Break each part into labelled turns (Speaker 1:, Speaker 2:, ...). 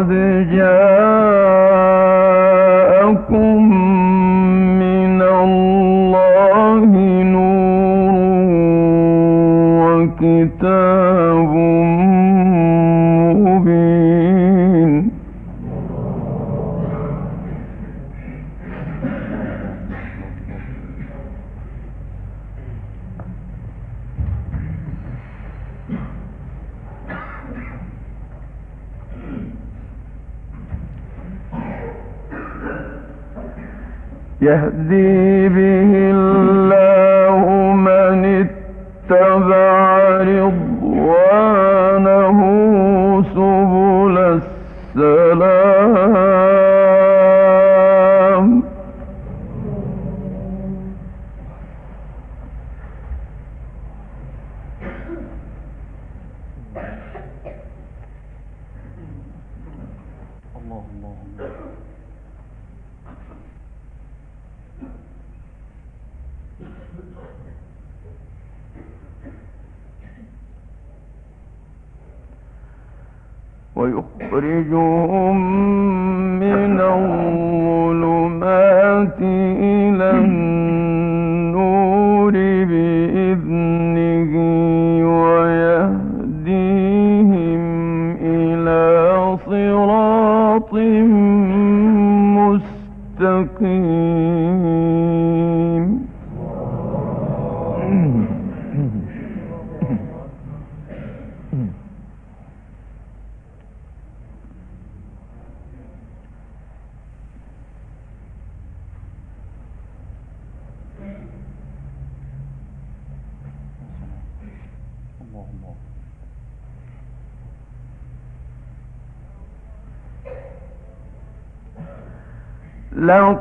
Speaker 1: قد جاءكم من الله نور وكتاب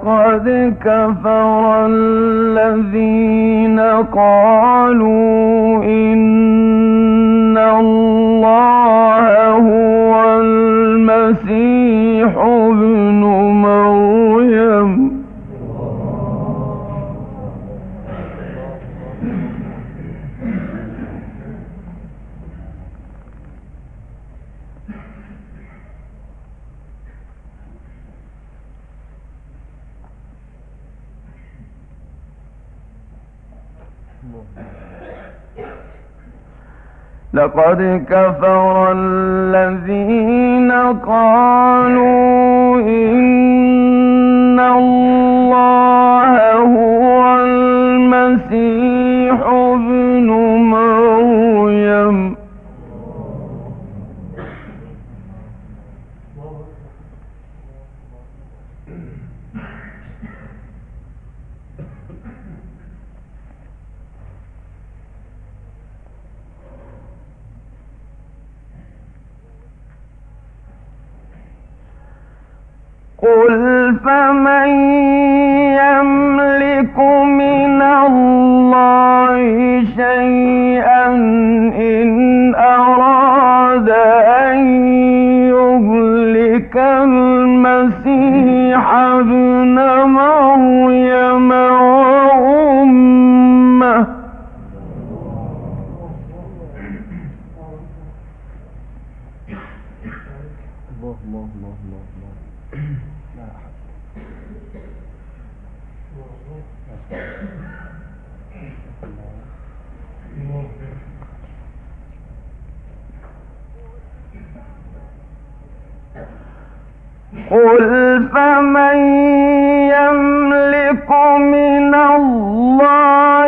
Speaker 1: لقد كفر الذين قالوا إن الله هو المسيح. لقد كفر الذين قالوا إن قل فمن يملك من الله شيئا إن أراد أن يهلك المسيح ابن مريم وأمه
Speaker 2: الله الله الله الله.
Speaker 1: قل فمن يملك من الله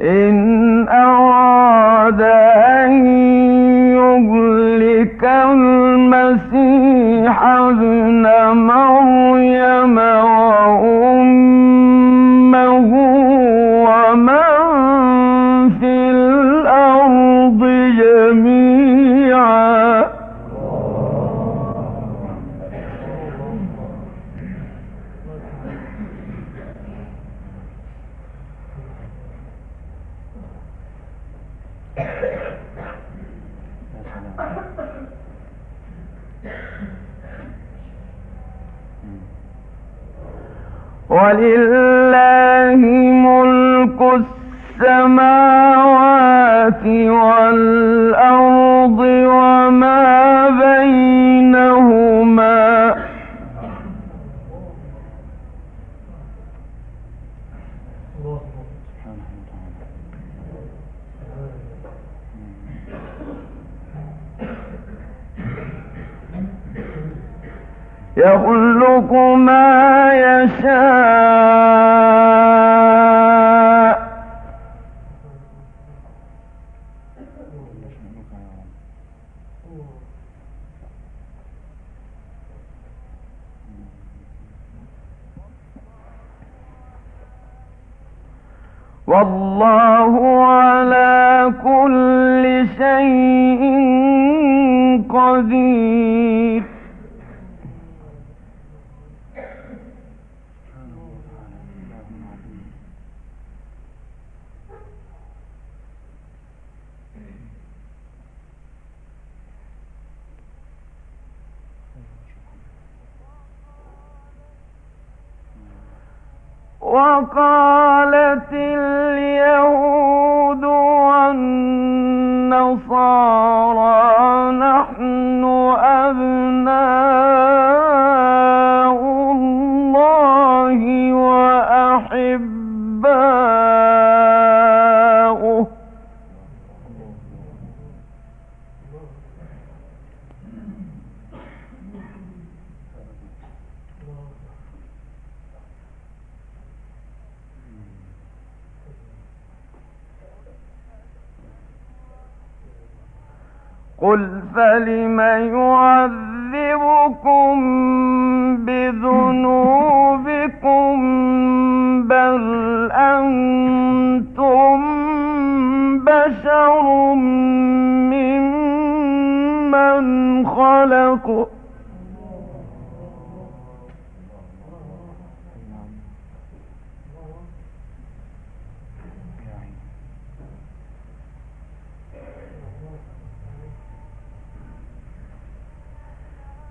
Speaker 1: إن أراد ولله ملك السماوات والأرض وما بينهما يخلق ما يشاء والله على كل شيء قدير وقالت اليهود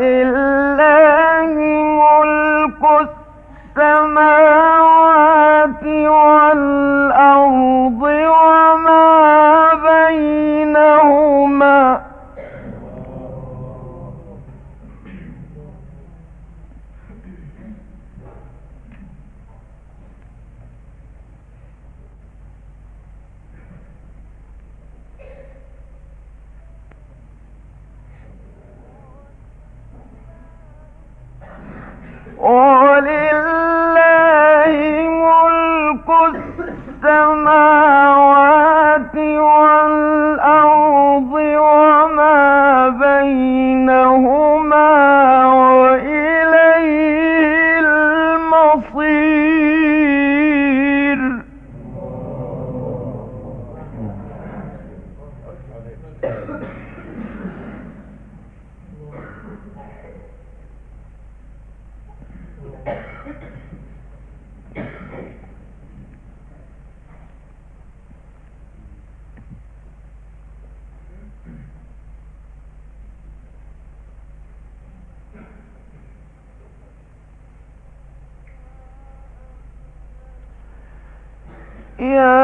Speaker 1: ولله يا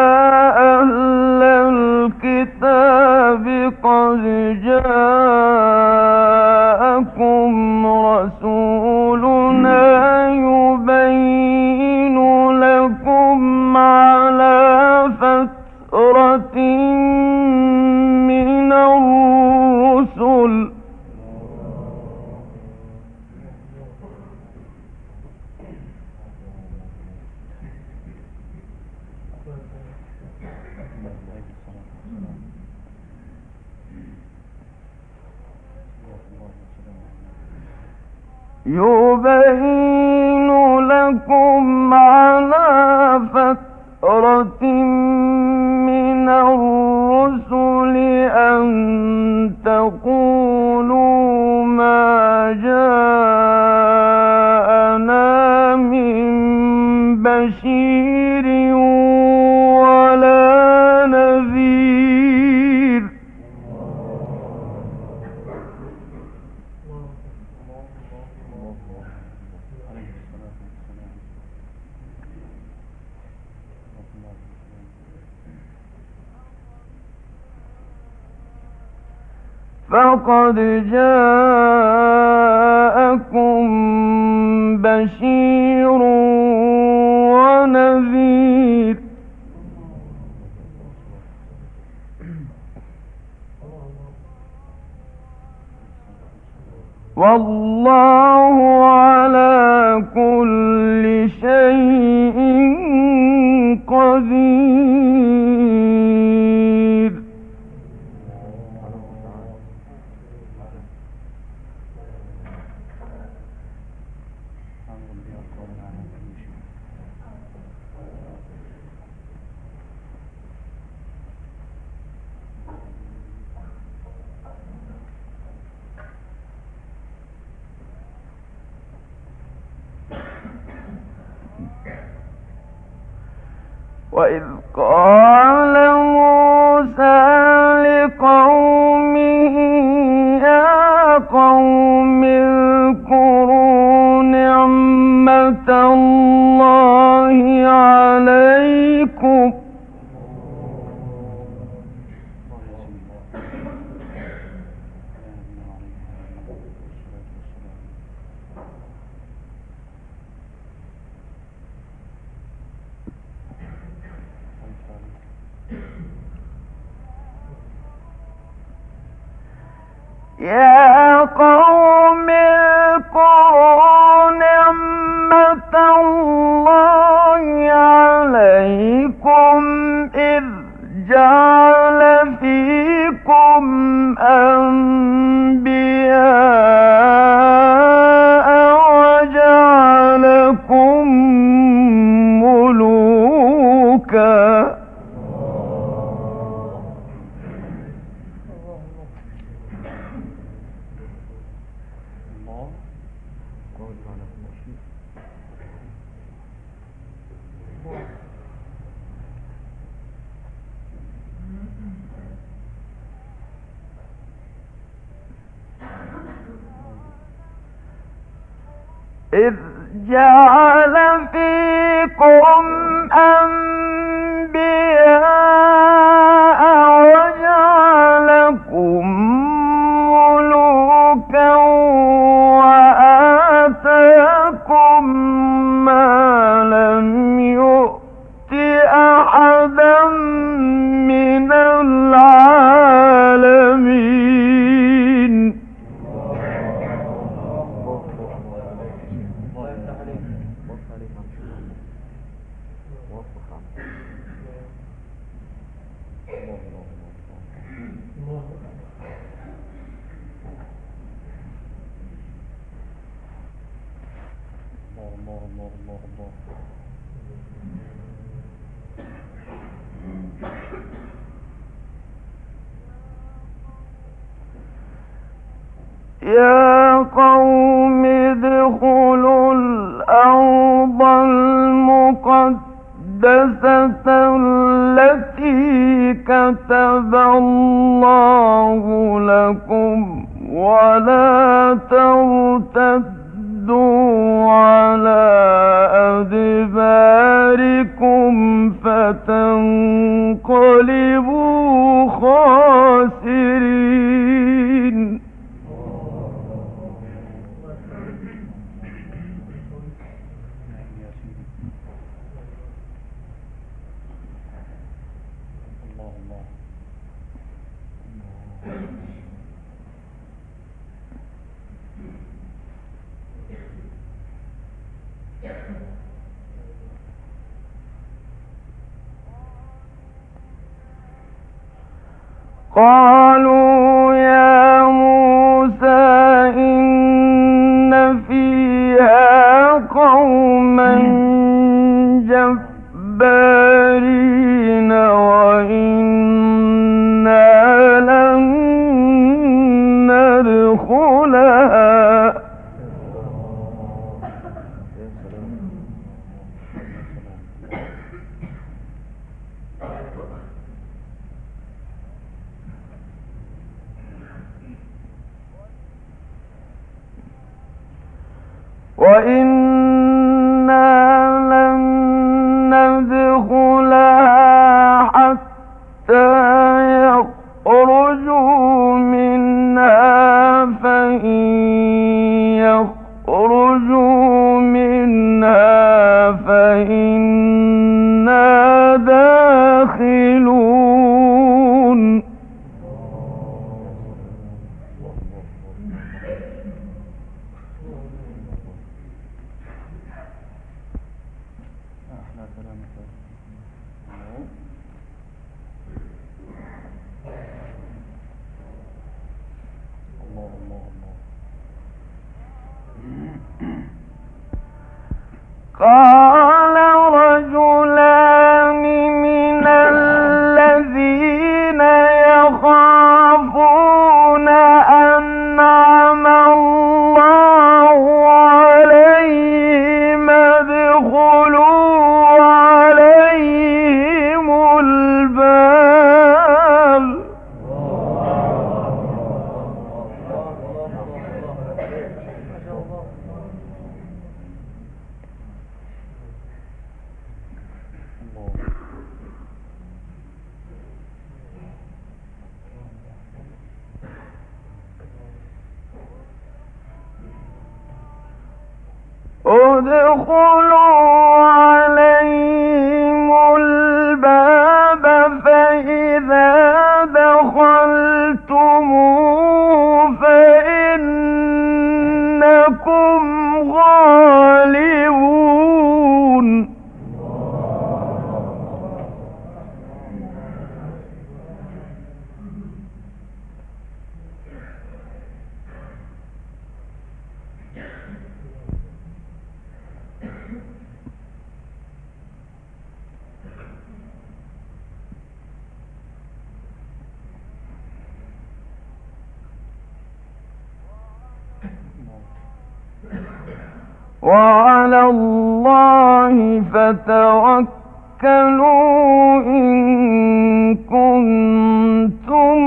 Speaker 1: إذ جعل فيكم كل la calamidad. No. Allah, Allah, Allah. وعلى الله فتوكلوا إن كنتم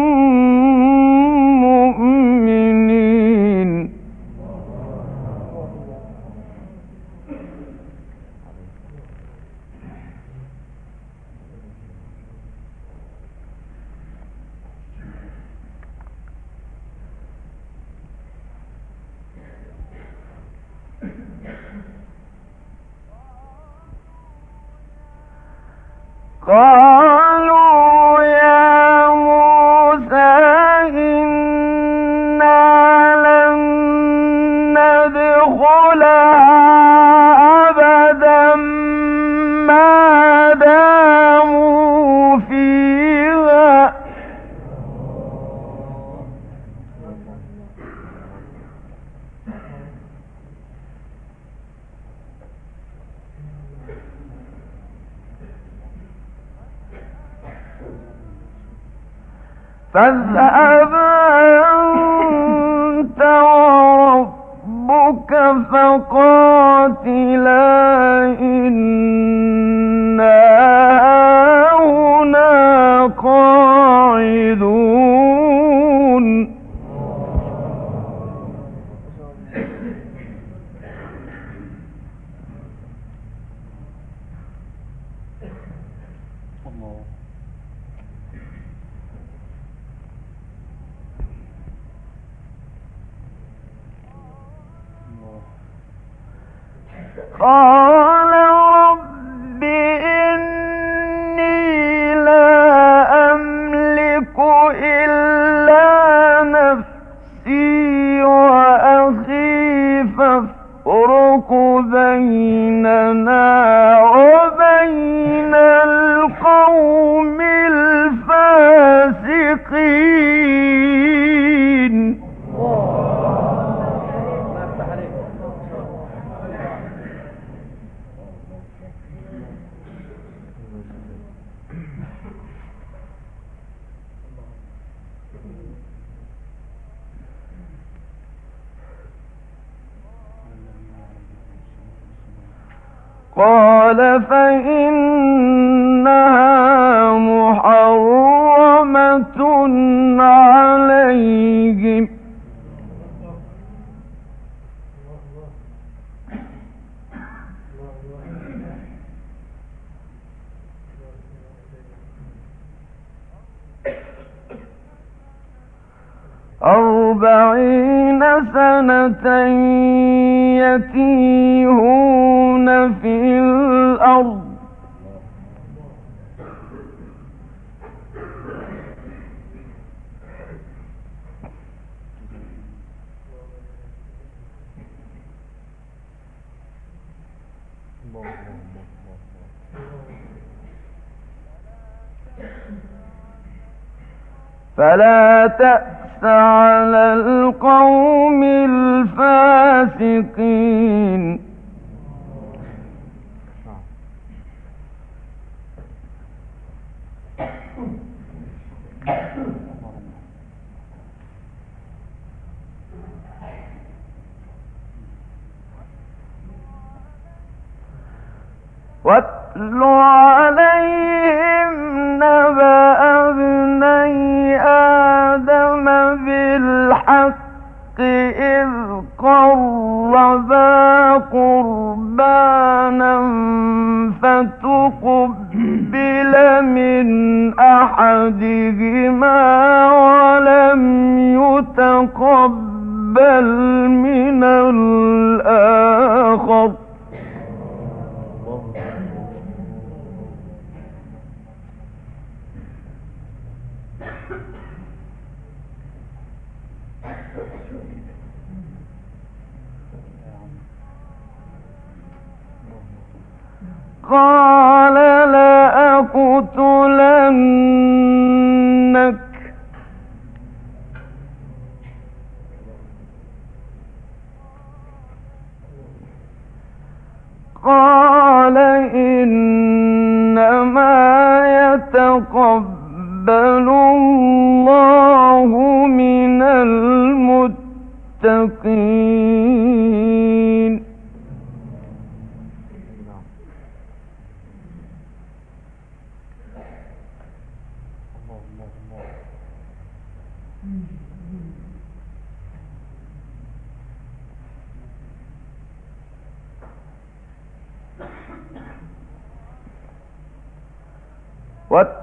Speaker 1: قال
Speaker 2: Oh.
Speaker 1: فلا تأس على القوم الفاسقين. واتل قال
Speaker 2: لا أقتلنك
Speaker 1: قال إنما يتقبل يقبل الله من المتقين What?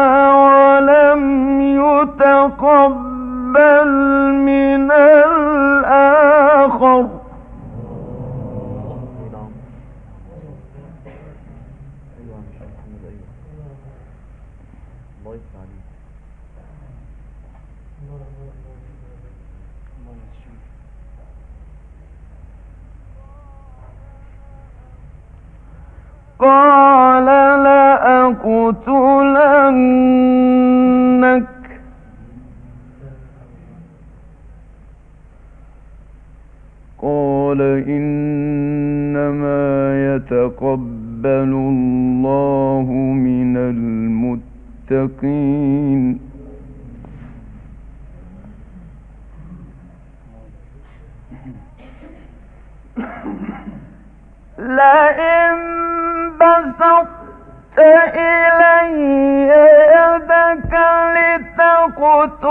Speaker 1: قلت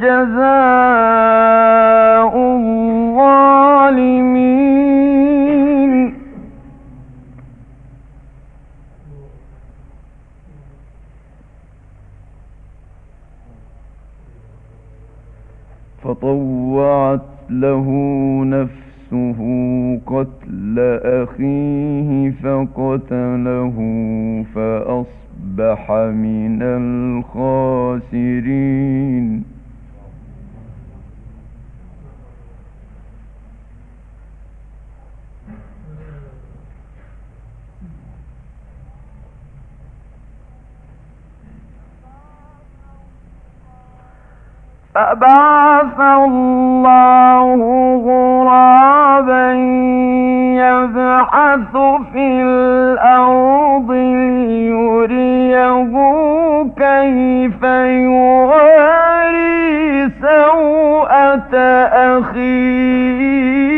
Speaker 1: جزاء الظالمين. فطوعت له نفسه قتل أخيه فقتله فأصبح من الخاسرين. فبعث الله غرابا يبحث في الأرض ليريه كيف يواري سوءة أخيه.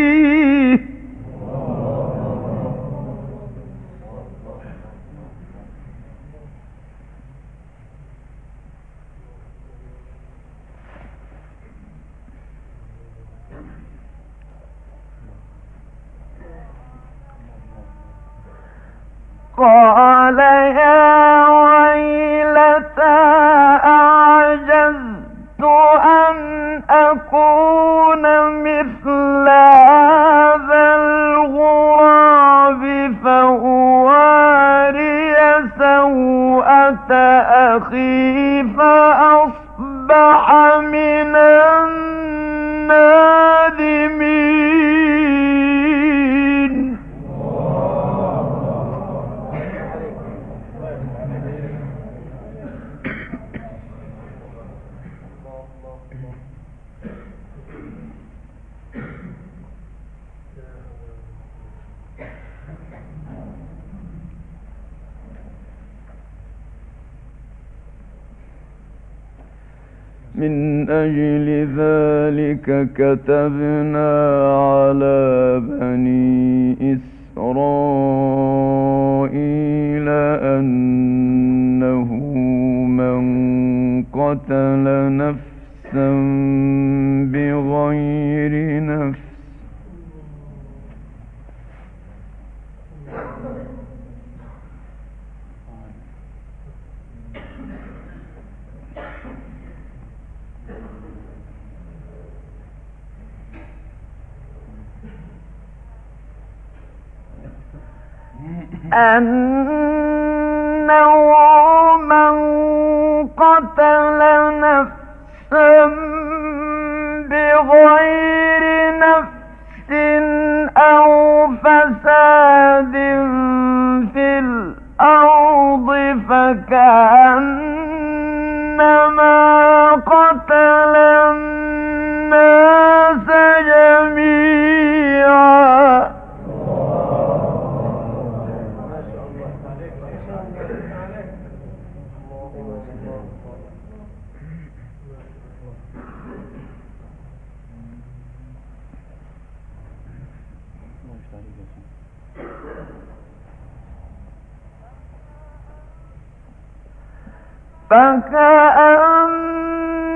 Speaker 1: قال يا ويلتى أعجزت أن أكون مثل هذا الغراب سوءة أخي فأصبح من كتبنا على بني إسرائيل
Speaker 3: أنه من قتل نفسا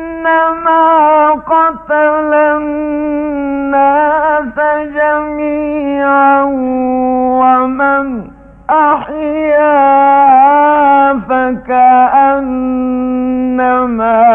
Speaker 1: فكأنما قتل الناس جميعا ومن أحيا فكأنما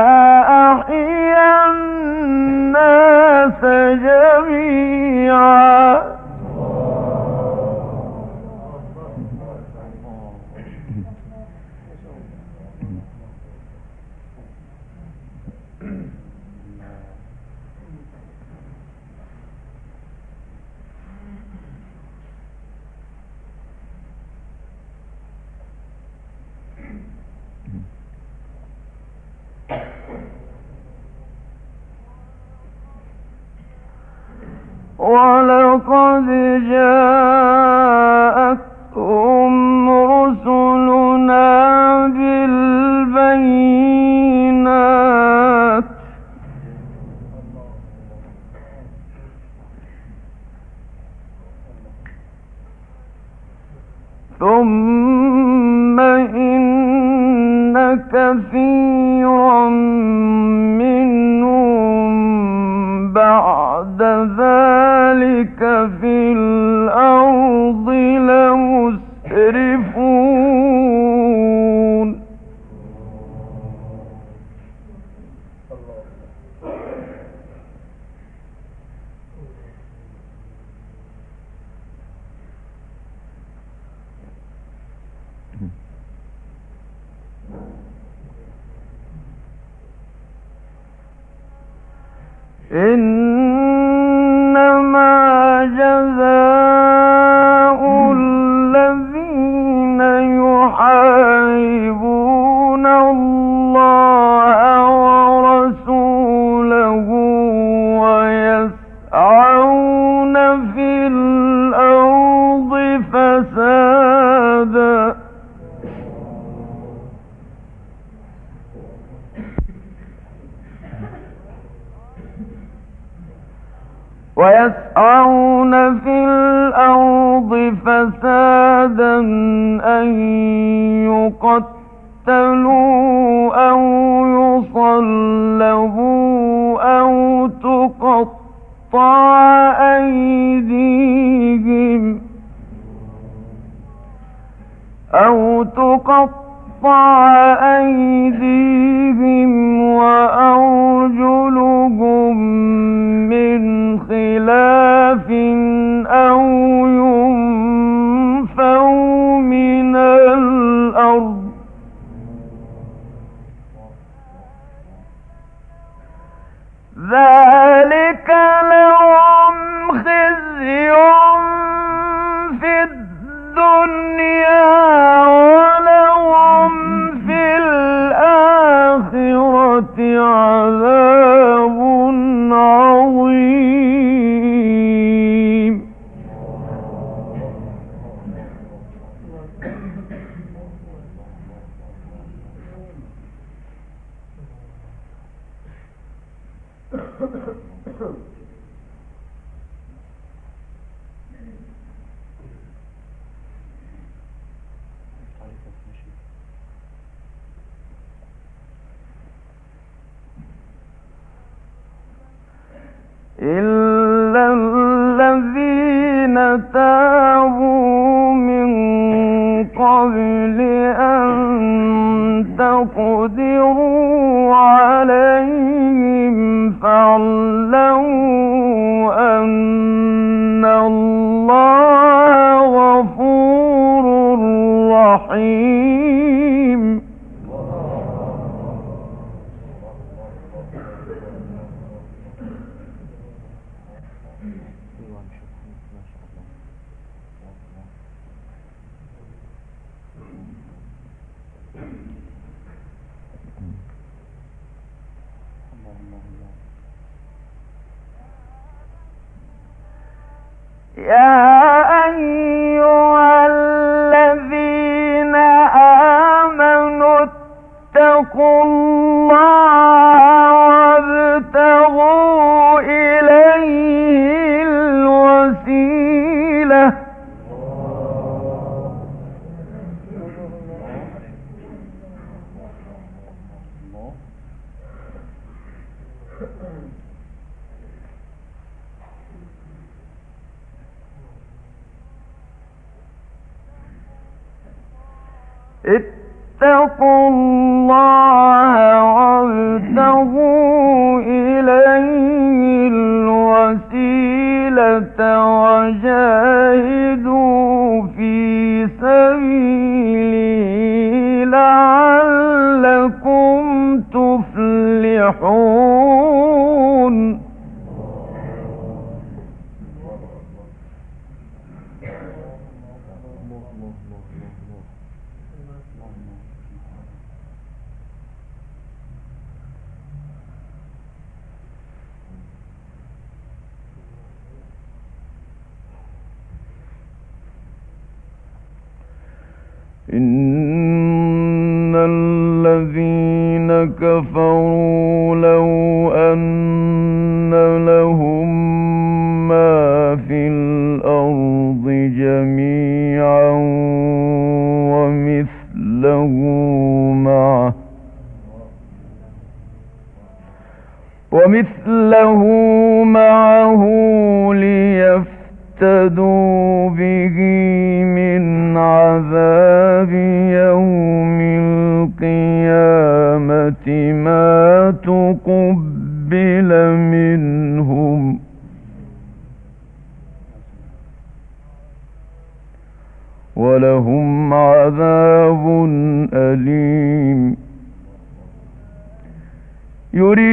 Speaker 1: يَعْلَمُونَ ولهم عذاب أليم. يريدون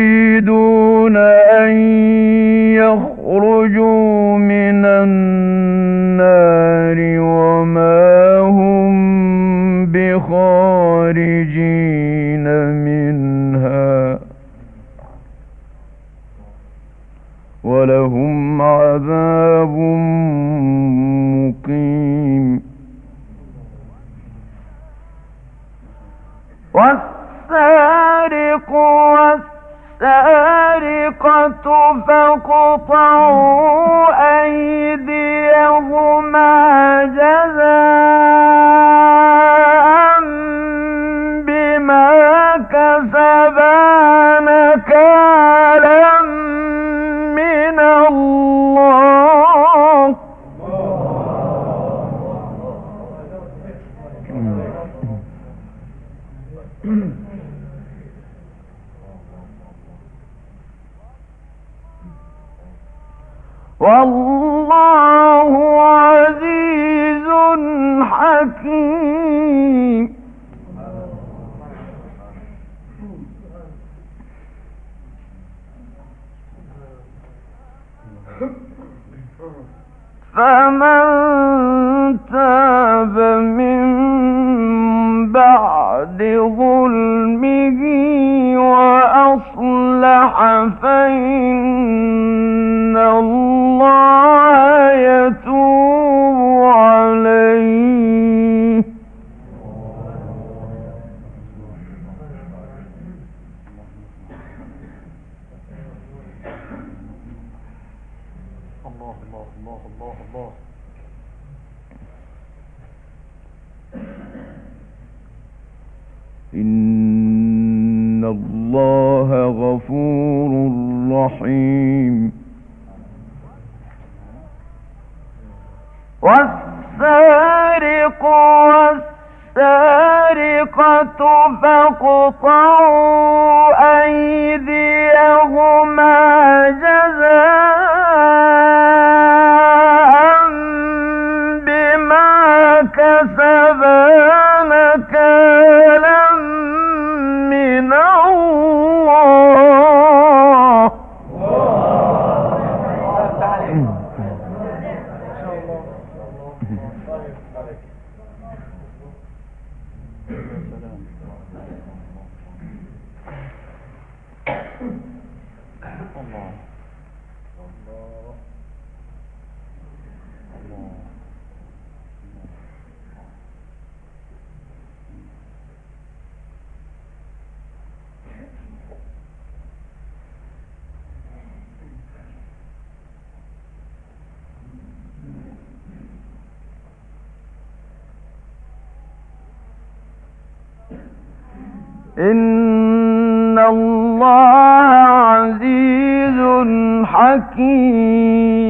Speaker 1: إن الله عزيز حكيم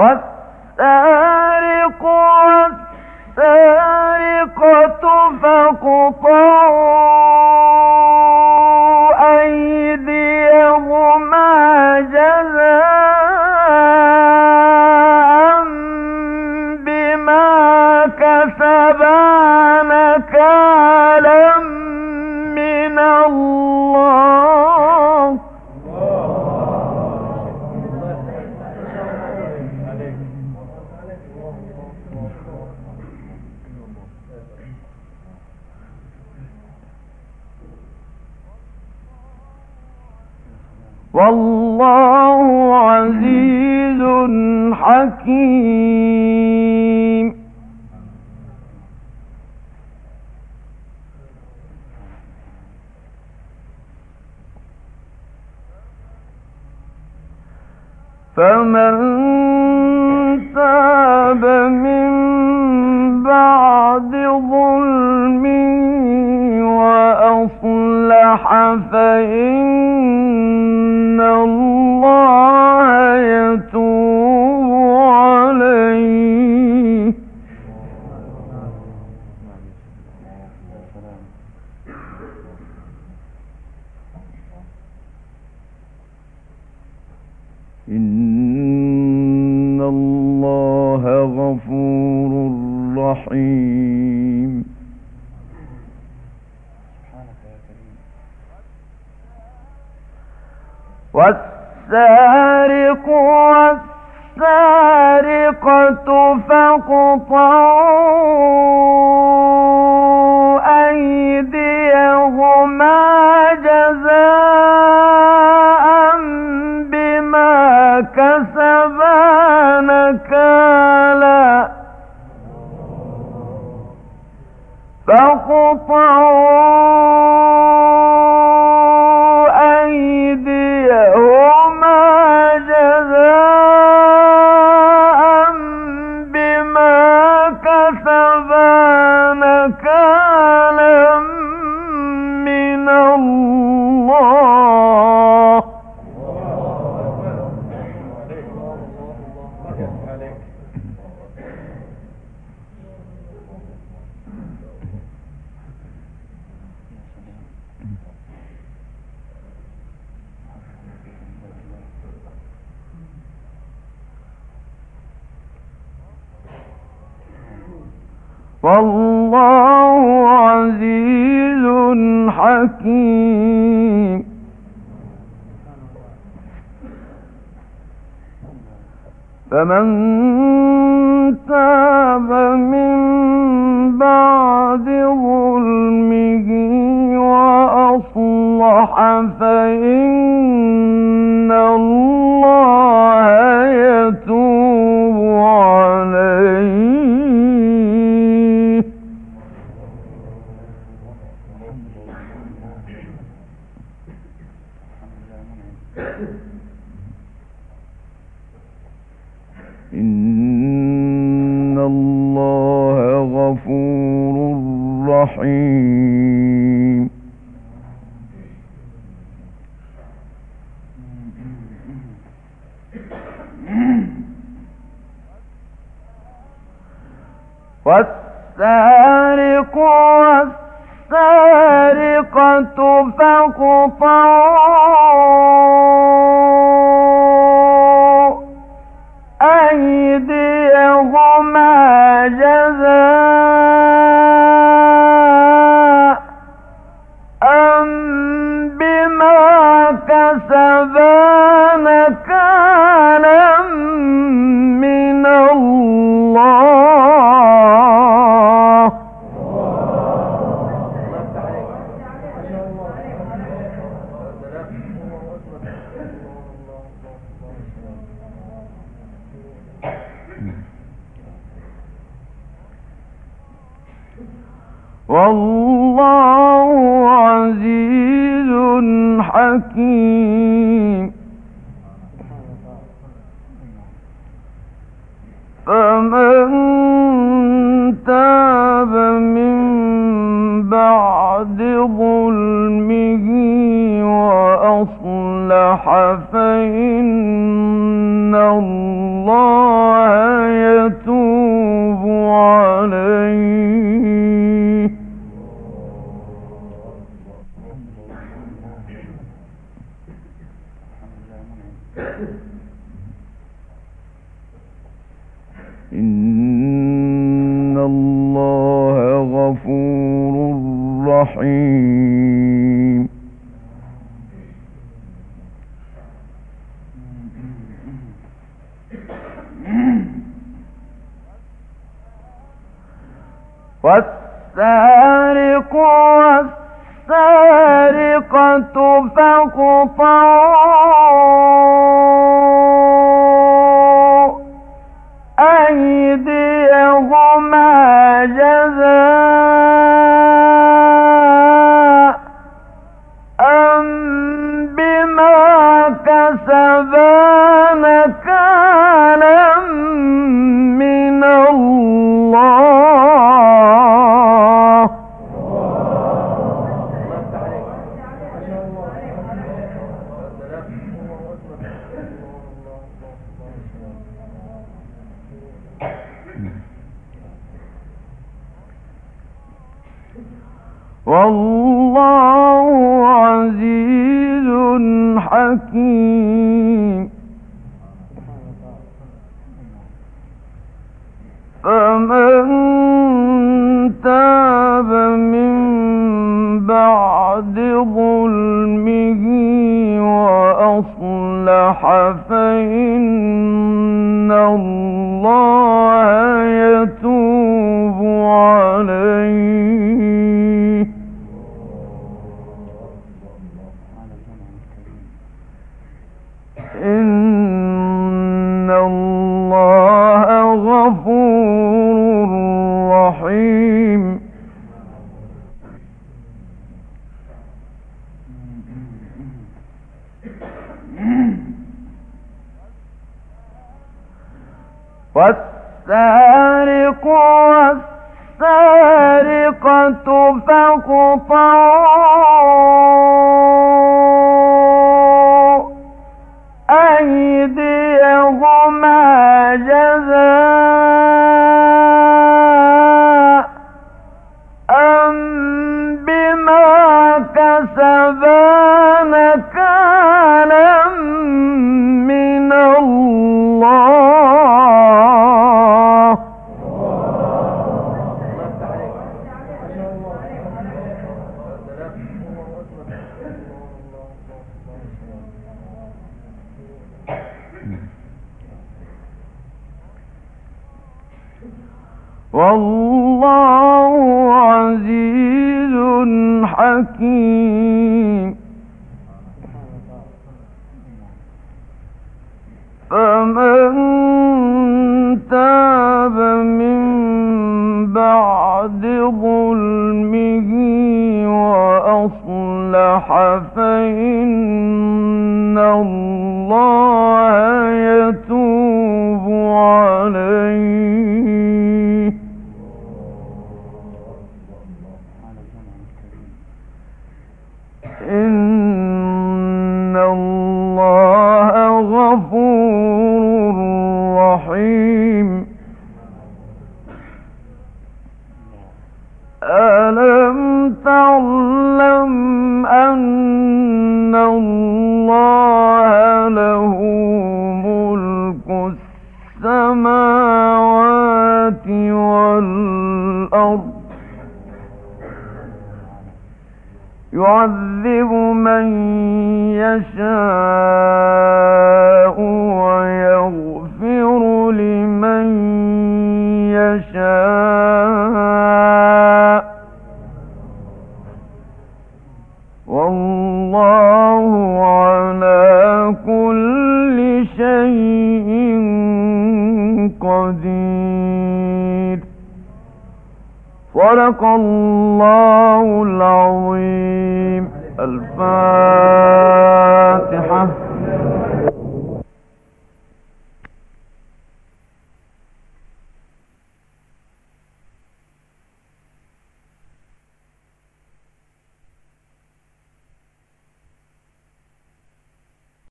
Speaker 1: والسارق والسارقة فاقطعوا
Speaker 3: الرحيم.
Speaker 1: والسارق والسارقة فاقطعوا. وأصلح فإن بعد ظلمه وأصلح فإن الله والسارقة